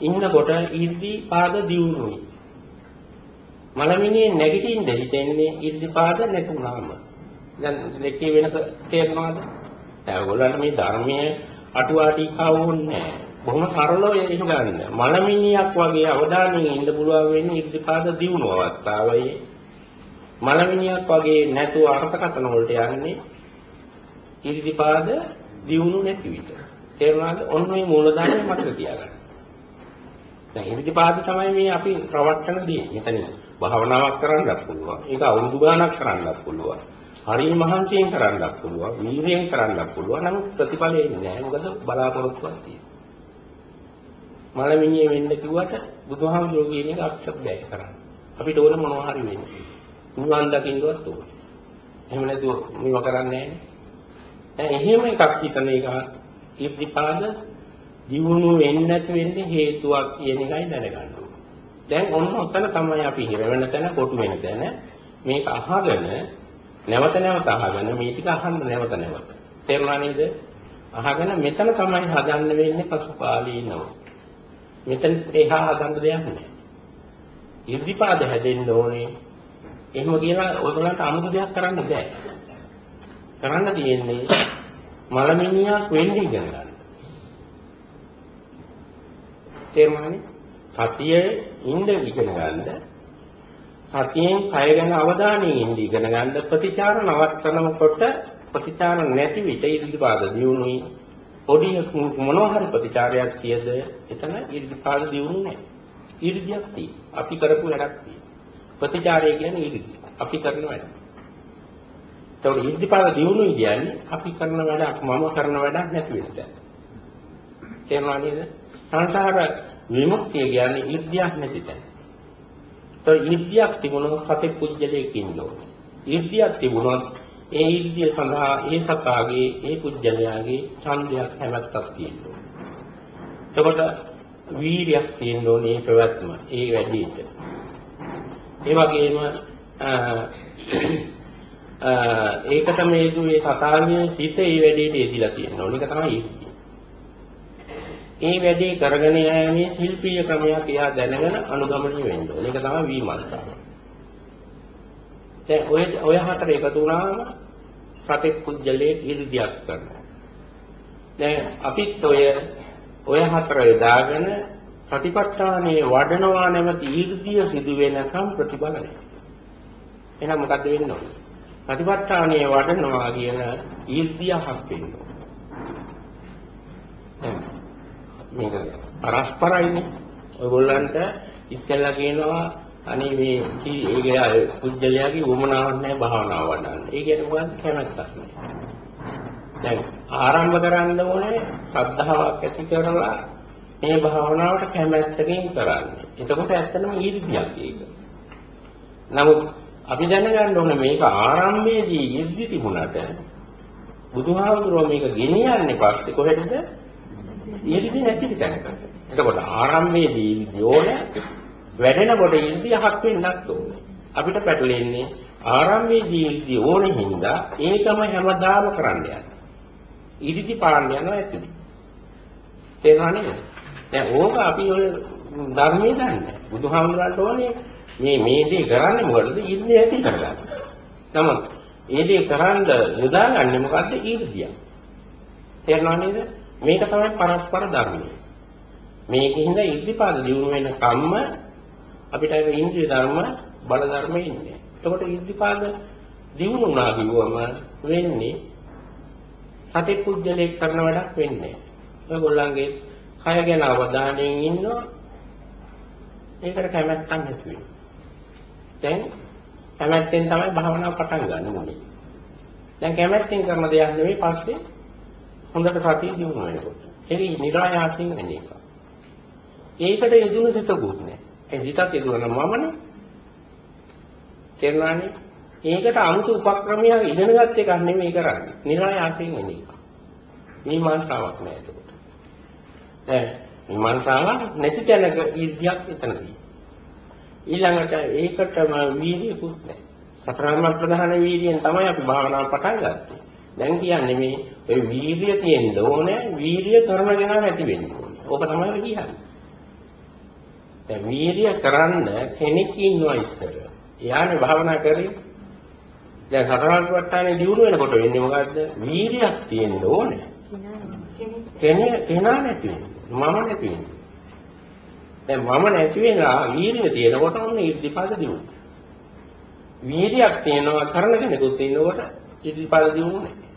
ඉන්නකොට ඉර්ධිපාද දියුණුයි. මලමිනියේ නැගිටින්න හිතෙන්නේ ඉර්ධිපාද නැතුණාම. දැන් දෙකේ වෙනස තේරෙනවද? දැන් ඔයගොල්ලන්ට මේ ධර්මයේ අටුවාටි කවුන්නේ බොහොම සරලව ඒක ගන්න. මලමිනියක් වගේ අවධානයෙන් ඉන්න පුළුවන් වෙන්නේ ඉර්ධිපාද දියුණු අවස්ථාවයි. මලමිනියක් වගේ නැතුව අර්ථකථන වලට යන්නේ ඉර්ධිපාද දියුණු නැති විට. තේරුණාද? ඔන්න ඔය මූලධර්මය මතක තියාගන්න. දැන් ඉර්ධිපාද තමයි මේ අපි ප්‍රවට්ටන දේ. මෙතනින් භාවනාවක් කරන්නත් පුළුවන්. ඒක අවුරුදු ගාණක් කරන්නත් පුළුවන්. හරිය මහන්සියෙන් කරන්නත් පුළුවන්. වීර්යයෙන් කරන්නත් පුළුවන්. නමුත් ප්‍රතිඵල එන්නේ නැහැ. මොකද බලාපොරොත්තුවක් තියෙනවා. මලමිනිය වෙන්න කිව්වට බුදුහාමුදුරුවෝ කියන එක අපිට බෑ කරන්න. අපිට ඕන මොනවා හරි වෙන්නේ. නිවන් දකින්නවත් ඕනේ. එහෙම නැතුව මේව කරන්නේ නැහැ. එහෙම එකක් හිතන එක ඉර්ධිපාද දියුණු වෙන්නේ නැති වෙන්නේ හේතුවක් කියන එකයි දැනගන්න දැන් ඔන්න ඔතන තමයි අපි හිර වෙන තැන කොටු වෙන තැන මේක අහගෙන නැවත නැවත අහගෙන මේ ටික අහන්න නැවත නැවත. තේරුණා නේද? අහගෙන මෙතන තමයි හදන්න වෙන්නේ පසුකාලීනව මෙතන එහා හදන්න දෙයක් නැහැ ඉර්ධිපාද හැදෙන්න ඕනේ. එහෙම කියලා ඔයගොල්ලන්ට අමුතු දෙයක් කරන්න බෑ. කරන්න තියෙන්නේ මලමිනියක් වෙන්න ඉගෙන ගන්න. තේරුණානේ? සතියේ ඉඳ ඉගෙන ගන්න සතියෙන් කය ගැන අවධානයෙන් ඉඳ ඉගෙන ගන්න ප්‍රතිචාර නවත්තනකොට ප්‍රතිචාර නැති විට ඉදිරිපාද දියුණුයි පොඩි මොනවා හරි ප්‍රතිචාරයක් තියද එතන ඉර්ධිපාද දියුණු නැහැ. ඉර්ධියක් තියෙනවා. අපි කරපු වැඩක් තියෙනවා. ප්‍රතිචාරය කියන්නේ ඉර්ධිය. අපි කරන වැඩ. ඒතකොට ඉර්ධිපාද දියුණුයි කියන්නේ අපි කරන වැඩක් මම කරන වැඩක් නැති වෙන තැන. තේරුණා නේද? සංසාර විමුක්තිය කියන්නේ ඉර්ධියක් නැති තැන. તો ඉර්ධියක් තිබුණොත් සතෙක් පුජ්‍යලයක් ඉන්න ඕනේ. ඉර්ධියක් තිබුණොත් ඒ ඉර්ධිය සඳහා ඒ සතාගේ ඒ පුජ්‍යලයාගේ ඡන්දයක් හැමත්තක් තියෙනවා. එතකොට වීරියක් තියෙන්න ඕනේ පැවැත්ම ඒ වැඩේට. ඒ වගේම ඒකට මේ දුවේ සතාගේ සිත ඒ වැඩේට යෙදිලා තියෙනවා. ඒක තමයි ඉර්ධිය. ඒ වැඩේ කරගෙන යෑමේ ශිල්පීය ක්‍රමයක් එයා දැනගෙන අනුගමනය වෙන්න ඕනේ. ඒක තමයි විමර්ශන. දැන් ඔය ඔය හතර එකතු වුණාම සතෙක් කුජලයේ ඉර්ධියක් කරනවා. දැන් අපිත් ඔය ඔය හතර යදාගෙන සතිපට්ඨානයේ වඩනවා නැමැති ඊර්ධිය සිදු වෙනකම් ප්‍රතිඵල නැහැ. එහෙනම් මොකද්ද වෙන්න ඕනේ? සතිපට්ඨානයේ වඩනවා කියන ඊර්ධියක් වෙන්න ඕනේ. මේක පරස්පරයිනේ. ඔයගොල්ලන්ට ඉස්සෙල්ලා කියනවා අනේ මේ ඒකේ කුජලයාගේ වමනාවක් නැහැ භාවනාව වඩන්න. ඒ කියන්නේ මොකක්ද කැමැත්තක් නැහැ. දැන් ආරම්භ කරන්න ඕනේ ශ්‍රද්ධාවක් ඇති කරලා මේ භාවනාවට කැමැත්තකින් කරන්නේ. එතකොට ඇත්තටම ඊර්ධියක් ඒක. නමුත් අපි දැනගන්න ඕනේ මේක ආරම්භයේදී ඊර්ධි තිබුණාට බුදුහාමුදුරුවෝ මේක ගෙනියන්නේ පස්සේ කොහෙටද? ඊර්ධි නැති තැනකට. එතකොට ආරම්භයේදී ඊර්ධි ඕනේ වැඩෙනකොට ඊර්ධි හක් වෙන්නත් ඕනේ. අපිට පැටලෙන්නේ ආරම්භයේදී ඊර්ධි ඕනේ හින්දා ඒකම හැමදාම කරන්න යනවා. ඊර්ධි පාන්න යනවා ඇතුලේ. තේරුණා නේද? දැන් ඕක අපි ඔය ධර්මයේ දන්නේ. බුදුහාමුදුරන්ට ඕනේ මේ මේ දේ කරන්නේ මොකටද? ඊර්ධි ඇති කරගන්න. නමුත් ඒ දේ කරන්න යොදාගන්නේ මොකද්ද? ඊර්ධිය. තේරුණා නේද? මේක තමයි පරස්පර ධර්මය. මේකින්ද ඉද්ධිපාද දියුණු වෙන කම්ම අපිට ඒ ඉන්ද්‍රිය ධර්ම බල ධර්ම ඉන්නේ. එතකොට ඉද්ධිපාද දියුණු වුණා කිව්වම වෙන්නේ සති පුජ්‍යලයක් කරන වැඩක් වෙන්නේ. ඔයගොල්ලන්ගේ කය ගැන අවධානයෙන් ඉන්නවා. ඒකට කැමැත්තක් නැති වෙනවා. දැන් කැමැත්තෙන් තමයි භාවනාව පටන් ගන්න ඕනේ. දැන් කැමැත්තෙන් කරන දෙයක් නෙවෙයි පස්සේ හොඳට සතිය දිනු වෙනකොට. ඒක නිරායාසයෙන් වෙන එක. ඒකට යෙදුණු සිතකුත් නෑ. ඒ සිතක් යෙදුණා මමනේ. තේරුණානේ? ඒකට 아무තු උපක්‍රමයක් ඉගෙන ගන්න එකක් නෙමෙයි කරන්නේ. නිරායාසයෙන් වෙන එක. මීමාංසාවක් නෑ ඒකට. දැන් මීමාංසාවක් නැති තැනක ඉර්ධියක් එතනදී. ඊළඟට ඒකටම වීර්යකුත් නෑ. සතරම ප්‍රධාන වීර්යයෙන් තමයි අපි භාවනාව පටන් ගත්තේ. දැන් කියන්නේ මේ ඔය වීර්යය තියෙන්න ඕනේ වීර්යය කරන කෙනා නැති වෙන්න ඕනේ. ඕක තමයි කියන්නේ. දැන් වීර්යය කරන්න කෙනෙක් ඉන්නවා ඉස්සර. එයානේ භාවනා කරේ. දැන් සතරාංගවට්ටානේ දියුණු වෙනකොට වෙන්නේ මොකද්ද? වීර්යයක් තියෙන්න ඕනේ. කෙනෙක් කෙනා නැති වෙන්නේ. මම නැති වෙන්නේ. දැන් මම නැති වෙනවා වීර්යය තියෙනකොට ඔන්න ඉර්ධිපාද දියුණු. වීර්යයක් තියෙනවා කරන කෙනෙකුත් ඉන්නකොට ඉර්ධිපාද දියුණු නැහැ.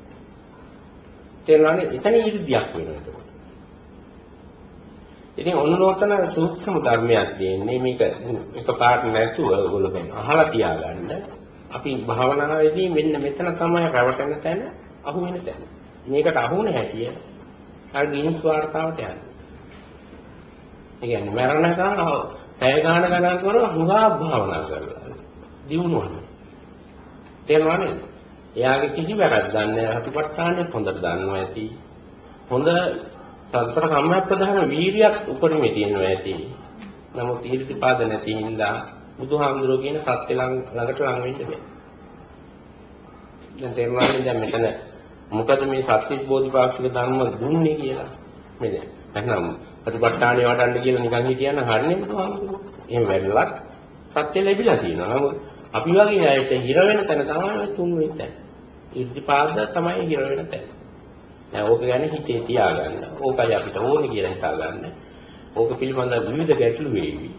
තේරෙනවනේ එතන 이르දියක් වෙනවා එතකොට. ඉතින් ඔන්නෝතන සූක්ෂම ධර්මයක් තියෙන්නේ මේක එකපාරට නැතුව ඔයගොල්ලෝ දැන් අහලා තියාගන්න. අපි භාවනාවේදී මෙන්න මෙතන තමයි රැවටෙන තැන අහු වෙන තැන. මේකට අහු නැහැටිය අර ගිනිස් වාර්තාවට යන්නේ. ඒ කියන්නේ මරණකම් පැය ගාන ගණන් කරලා හුඟා භාවනා කරලා දිනුවා. තේරෙනවද? එයාගේ කිසි වැරද්දක් නැහැ. හතිපට්ඨානෙත් හොඳට දන්නවා ඇති. හොඳ සතර සම්මප්‍රදාන වීරියක් උපරිමේ තියෙනවා ඇති. නමුත් ඊර්තිපාද නැති හින්දා බුදුහාමුදුරුවෝ කියන සත්‍ය ළඟට ලඟ වෙන්න බෑ. දැන් තේරුණානේ දැන් මෙතන මොකද මේ සත්‍ය බෝධිපාක්ෂික ධර්ම දුන්නේ කියලා. මේ දැන් එහෙනම් ප්‍රතිපත්තාණේ වඩන්න කියලා නිකන් හිටියන හරිනේ බුදුහාමුදුරුවෝ. එහෙම වැඩලත් සත්‍ය ලැබිලා තියෙනවා. නමුත් අපි වගේ අයට හිර වෙන තැන තමයි තුන්වෙනි තැන. ඉර්ධිපාද තමයි හිර වෙන තැන. දැන් ඕක ගැන හිතේ තියාගන්න. ඕකයි අපිට ඕනේ කියලා හිතාගන්න. ඕක පිළිබඳ විවිධ ගැටලු වේවි.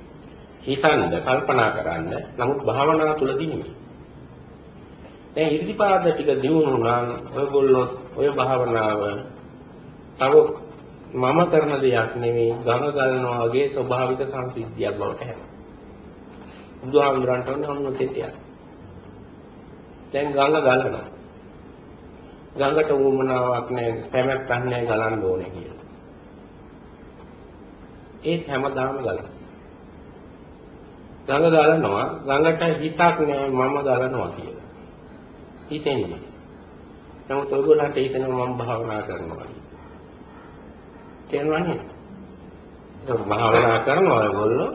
හිතන්න, කල්පනා කරන්න. නමුත් භාවනාව තුළදී නෙමෙයි. දැන් ඉර්ධිපාද ටික දිනුනු නම් ඔයගොල්ලෝ ඔය භාවනාව තව මම කරන දෙයක් නෙවෙයි ගඟ ගලනවා වගේ ස්වභාවික සංසිද්ධියක් බවට හැරෙනවා. බුදුහාමුදුරන්ට ඕනේ ඔන්න දෙතියක්. දැන් ගඟ ගලනවා. ගඟට උවමනාවක් නැහැ, කැමැත්තක් නැහැ ගලන්න ඕනේ කියලා. ඒත් හැමදාම ගලනවා. ගඟ ගලනවා, ගඟට හිතක් නැහැ මම ගලනවා කියලා. හිතෙන්නේ. නමුත් ඔයගොල්ලන්ට හිතෙනවා මම භාවනා කරනවා. තේරුණානේ? ඒක භාවනා කරනවා ඔයගොල්ලෝ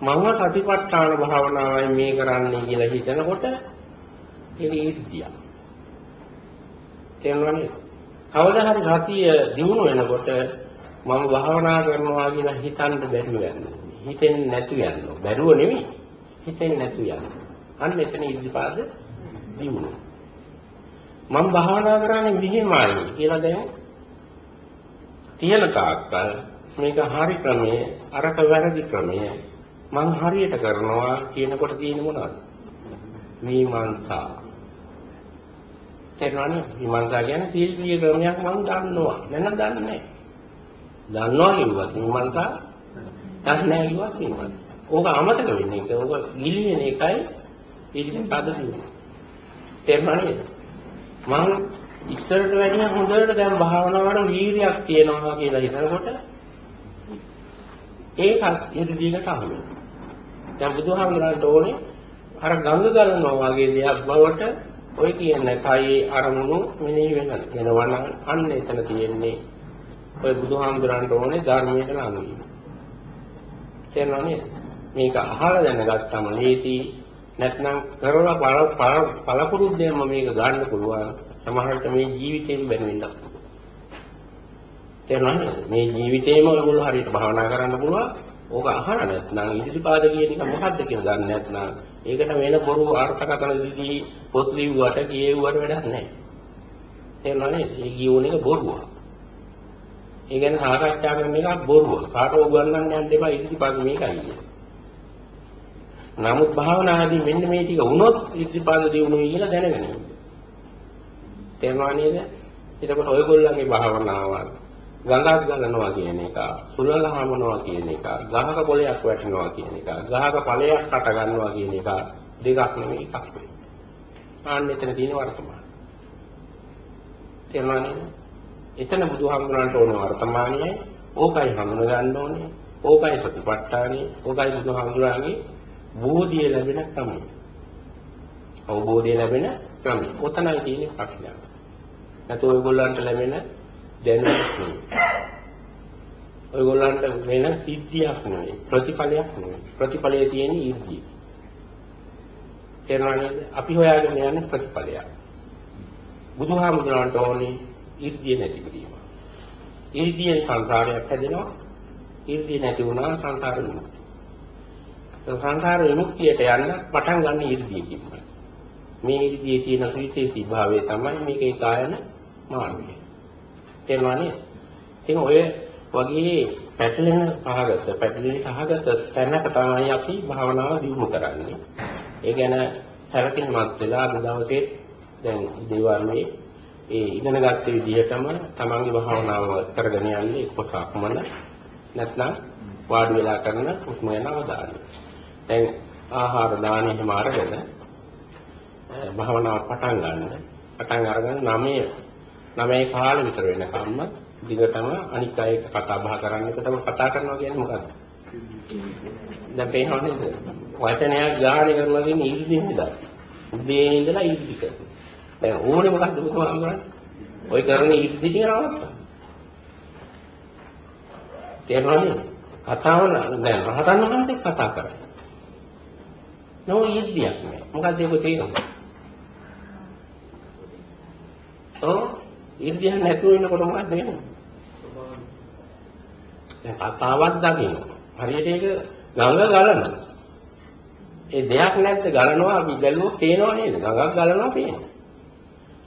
මම සතිපට්ඨාන භාවනාවයි මේ කරන්නේ කියලා හිතනකොට ඒක ඉර්ධිය. තේරුණානේ? කවදා හරි සතිය දිනු වෙනකොට මම භාවනා කරනවා කියලා හිතන්න බැරුව යනවා. හිතෙන්නේ නැතු යනවා. බැරුව නෙමෙයි. හිතෙන්නේ නැතු යනවා. අන්න එතන ඉර්ධිපාද දිනු. මම භාවනා කරන්නේ මෙහෙමයි කියලා දැන් තියෙන තාක්කල් මේක හරි ක්‍රමය අරක වැරදි ක්‍රමය මං හරියට කරනවා කියනකොට තියෙන මොනවද? මීමන්සා. තේරුණානේ? මීමන්සා කියන්නේ සීල්පීය ක්‍රමයක් මං දන්නවා. නැත්නම් දන්නේ නැහැ. දන්නවා කිව්වත් මීමන්සා දන්නේ නැහැ කිව්වත් මීමන්සා. ඕක අමතක වෙන්නේ. ඒක ඕක ගිලින එකයි ඊටින් පද දිනුනේ. තේරුණානේ? මං ඉස්සරට වැඩිය හොඳට දැන් භාවනාවට වීරියක් තියෙනවා කියලා හිතනකොට ඒකත් ඉදිරියට අහු වෙනවා. දැන් බුදුහාමුදුරන්ට ඕනේ අර ගංග ගලනවා වගේ දෙයක් බවට ඔය කියන කයේ අරමුණු මෙනෙහි වෙන වෙනවා අන්න එතන තියෙන්නේ ඔය බුදුහාමුදුරන්ට ඕනේ ධර්මයට ලඟ වීම. තේරෙනවනේ? මේක අහලා දැනගත්තම ලේසි නැත්නම් කරලා පළපුරුද්දෙන්ම මේක ගන්න පුළුවන්. සමහරවිට මේ ජීවිතේම බැරි වෙන්නත් පුළුවන්. තේරුණාද? මේ ජීවිතේම ඔයගොල්ලෝ හරියට භාවනා කරන්න පුළුවන්. ඕක අහලා නැත්නම් ඉදිරිපාද කියන එක මොකද්ද කියලා දන්නේ නැත්නම් ඒකට වෙන බොරු අර්ථකථන දිදී පොත් ලිව්වට කියෙව්වට වැඩක් නැහැ. තේරුණානේ? ඒ කියෝන එක බොරුවක්. ඒ ගැන සාකච්ඡා කරන එක බොරුවක්. කාටවත් උගන්වන්න යන්න එපා ඉදිරිපාද මේකයි. නමුත් භාවනාදී මෙන්න මේ ටික වුණොත් ඉදිරිපාද දියුණුවයි කියලා දැනගන්න. තේරුණා නේද? එතකොට ඔයගොල්ලන්ගේ භාවනාව ගඟක් ගලනවා කියන එක, සුළල හමනවා කියන එක, ගහක පොලයක් වැටෙනවා කියන එක, ගහක ඵලයක් හට ගන්නවා කියන එක දෙකක් නෙමෙයි එකක් වෙයි. ආන්න එතන තියෙන වර්තමාන. තේරුණා නේද? එතන බුදුහාමුදුරන්ට ඕන වර්තමානයයි ඕකයි හඳුන ගන්න ඕනේ. ඕකයි සතිපට්ඨානේ. ඕකයි බුදුහාමුදුරන්ගේ බෝධිය ලැබෙන ක්‍රමය. අවබෝධය ලැබෙන ක්‍රමය. ඔතනයි තියෙන ප්‍රශ්නය. නැතු ඔයගොල්ලන්ට ලැබෙන දැනුම නෙවෙයි. ඔයගොල්ලන්ට වෙන සිද්ධියක් නෙවෙයි ප්‍රතිඵලයක් නෙවෙයි. ප්‍රතිඵලයේ තියෙන ඉර්ධිය. තේරුණා නේද? අපි හොයාගෙන යන්නේ ප්‍රතිඵලයක්. බුදුහාමුදුරන්ට ඕනේ ඉර්ධිය නැති කිරීම. ඉර්ධියෙන් සංසාරයක් හැදෙනවා. ඉර්ධිය නැති වුණා සංසාර විමුක්තිය. සංසාර විමුක්තියට යන්න පටන් ගන්න ඉර්ධියකින්මයි. මේ ඉර්ධියේ තියෙන සුවිශේෂී භාවය තමයි මේකේ කායන මාර්ගය. තේරුණානේ? ඉතින් ඔය වගේ පැටලෙන සහගත පැටලෙන සහගත තැනක තමයි අපි භාවනාව දියුණු කරන්නේ. ඒ ගැන සැලකිලිමත් වෙලා අද දවසේ දැන් දේවාරමේ ඒ ඉගෙන ගත්ත විදිහටම තමන්ගේ භාවනාව කරගෙන යන්නේ කොසක්මන නැත්නම් වාඩි වෙලා කරන හුස්ම යන අවධානය. දැන් ආහාර දාන එහෙම අරගෙන භාවනාව පටන් ගන්න. පටන් අරගෙන 9 9 කාලෙ විතර වෙනකම්ම දිගටම අනික් අය කතා බහ කරන්න එක තමයි කතා කරනවා කියන්නේ මොකද්ද? දැන් පේනව නේද? වචනයක් ගානේ කරලා දෙන්නේ ඉරිදි නේද? උදේ ඉඳලා ඉරිදි කරනවා. දැන් ඕනේ මොකද්ද බුදුහාමුදුරන්? ඔය කරන ඉරිදි ටික නවත්තා. තේරුණාද? කතාව දැන් රහතන් වහන්සේ කතා කරන්නේ. නෝ ඉරිදියක් නෑ. මොකද්ද ඒක තේරෙන්නේ? ඔව් ඉන්දියන් නැතුව ඉන්නකොට මොකද වෙන්නේ? දැන් කතාවක් දකින්න. හරියට ඒක ගඟ ගලනවා. ඒ දෙයක් නැද්ද ගලනවා අපි බැලුවොත් පේනව නේද? ගඟක් ගලනවා පේනවා.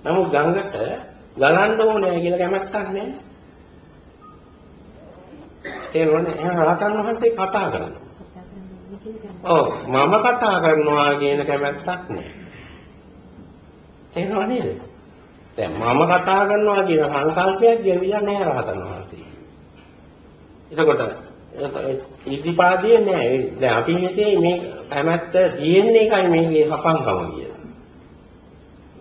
නමුත් ගඟට ගලන්න ඕනේ කියලා කැමැත්තක් නැහැ. තේරුණානේ? එහෙනම් රහතන් වහන්සේ කතා කරනවා. ඔව් මම කතා කරනවා කියන කැමැත්තක් නැහැ. තේරුණා නේද? දැන් මම කතා කරනවා කියන සංකල්පයක් ගෙවිලා නැහැ රහතන් වහන්සේ. එතකොට ඉදිපාදියේ නෑ. දැන් අපි හිතේ මේ කැමැත්ත තියෙන එකයි මේකේ හපංකම කියලා.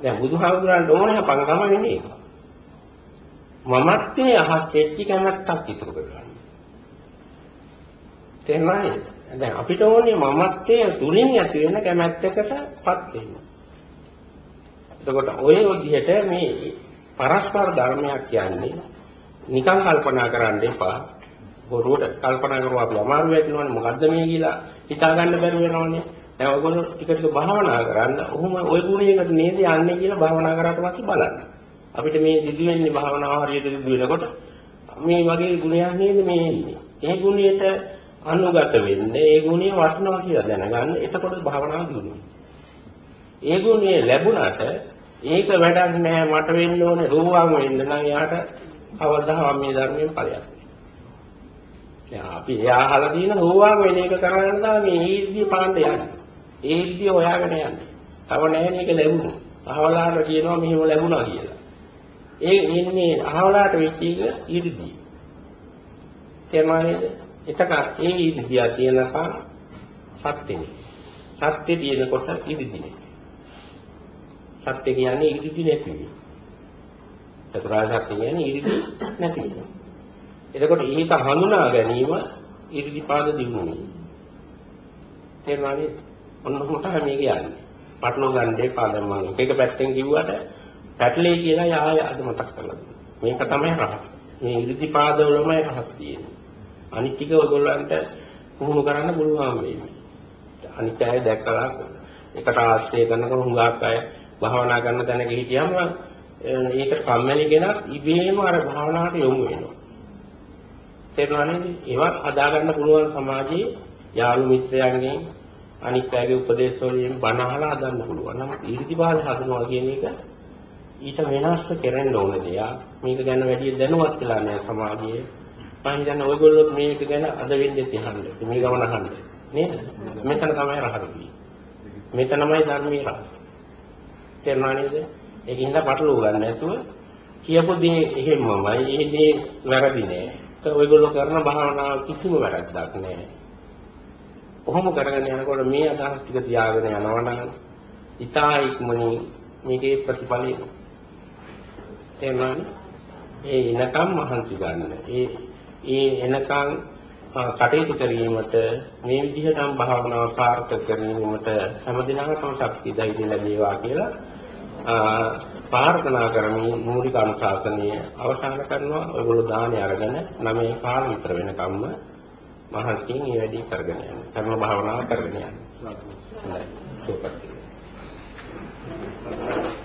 දැන් බුදුහාමුදුරන්ට ඕන හපංකම නෙමෙයි. මමත්වයේ අහක් වෙච්ච කැමැත්තක් ඉතුරු කරගන්න. තේරුණාද? දැන් අපිට ඕනේ මමත්වයේ තුලින් ඇති වෙන කැමැත්තකටපත් වෙන්න. එතකොට ඔය විදිහට මේ පරස්පර ධර්මයක් කියන්නේ නිකන් කල්පනා කරන්න එපා. බොරුවට කල්පනා කරුවා අපි අමාරු වෙනවනේ මොකද්ද මේ කියලා හිතා ගන්න බැරි වෙනවනේ. දැන් ඔයගොල්ලෝ ටික ටික භාවනා කරන්න. ඔහොම ওই ගුණයකට නේද යන්නේ කියලා භාවනා කරාට පස්සේ බලන්න. අපිට මේ දිදි වෙන්නේ භාවනාව හරියට දිදි වෙනකොට මේ වගේ ගුණයක් නේද මේ එන්නේ. ඒ ගුණයට අනුගත වෙන්න, ඒ ගුණය වටිනවා කියලා දැනගන්න. එතකොට භාවනාව දිනුනේ. ඒ ගුණය ලැබුණාට ඒක වැඩක් නෑ මට වෙන්න ඕනේ රෝවාම වෙන්න නම් යාට කවදාවත් මේ ධර්මයෙන් ඵලයක් දැන් අපි එයා අහලා තියෙන රෝවාම වෙන එක කරන්න තමයි මේ ඊර්ධිය පාන්න යන්නේ. ඒ ඊර්ධිය හොයාගෙන යන්නේ. තව නැහැ මේක ලැබුණා. අහවලාට කියනවා මෙහෙම ලැබුණා කියලා. ඒ ඉන්නේ අහවලාට වෙච්ච එක ඊර්ධිය. තේරුණාද? එතක ඒ ඊර්ධිය තියෙනකම් සත්‍යෙනේ. සත්‍ය තියෙනකොට ඊර්ධිය. සත්‍ය කියන්නේ ඊර්ධිය නැති වෙන්නේ. චතුරාර්ය සත්‍ය කියන්නේ ඊර්ධිය නැති වෙන්නේ. එතකොට ඒක හඳුනා ගැනීම ඉරිදිපාද දිනුනේ. තේරුණානේ? ඔන්න ඔහොමට මේක යන්නේ. පටලව ගන්න දෙපා දැන් මම එක පැත්තෙන් කිව්වට පැටලේ කියලා ආය අද මතක් කරලා දුන්නා. මේක තමයි රහස. මේ ඉරිදිපාද වලමයි රහස තියෙන්නේ. අනිත් ටික ඔයගොල්ලන්ට පුහුණු කරන්න පුළුවන් වෙන්නේ. අනිත් අය දැක්කලා එකට ආශ්‍රය කරනකොට හුඟක් අය භාවනා කරන තැනක හිටියම ඒකට කම්මැලි කෙනත් ඉබේම අර භාවනාවට යොමු වෙනවා. තේරුණා නේද? ඒවත් හදා ගන්න පුළුවන් සමාජයේ යාළු මිත්‍රයන්ගෙන් අනිත් අයගේ උපදේශ වලින් බණ අහලා හදන්න පුළුවන්. නමුත් ඊර්තිපාද හදනවා කියන එක ඊට වෙනස් කරන්න ඕන දෙයක්. මේක ගැන වැඩි දැනුවත් වෙලා නැහැ සමාජයේ. මම හිතන්නේ ඔයගොල්ලෝ මේක ගැන අද වෙන්නේ තියහන්න. මේ ගමන අහන්න. නේද? මෙතන තමයි රහතී. මෙතනමයි ධර්මයේ රහස. තේරුණා නේද? ඒකින්ද පටලව ගන්න නැතුව කියපු දේ එහෙමමයි. ඒ දේ වැරදි නෑ. ඔයගොල්ලෝ කරන භාවනාව කිසිම වැරද්දක් නැහැ. කොහොම කරගෙන යනකොට මේ අදහස් ටික තියාගෙන යනවා නම් ඊටා ඉක්මනින් මේකේ ප්‍රතිඵලය එනනම් ඒ එනකම් මහන්සි ගන්න. ඒ ඒ එනකම් කටයුතු කිරීමට මේ විදිහටම භාවනාව සාර්ථක කිරීමට හැමදිනකටම ශක්තිය ධෛර්ය ලැබේවා කියලා ප්‍රාර්ථනා කරමු මූලික අනුශාසනය අවසන් කරනවා. ඔයගොල්ලෝ දානි අරගෙන 9 කාල විතර වෙනකම්ම මහන්සියෙන් මේ වැඩේ කරගෙන යන්න. කර්ම භාවනාව කරගෙන යන්න. හොඳයි. සුපර්ති. Thank you.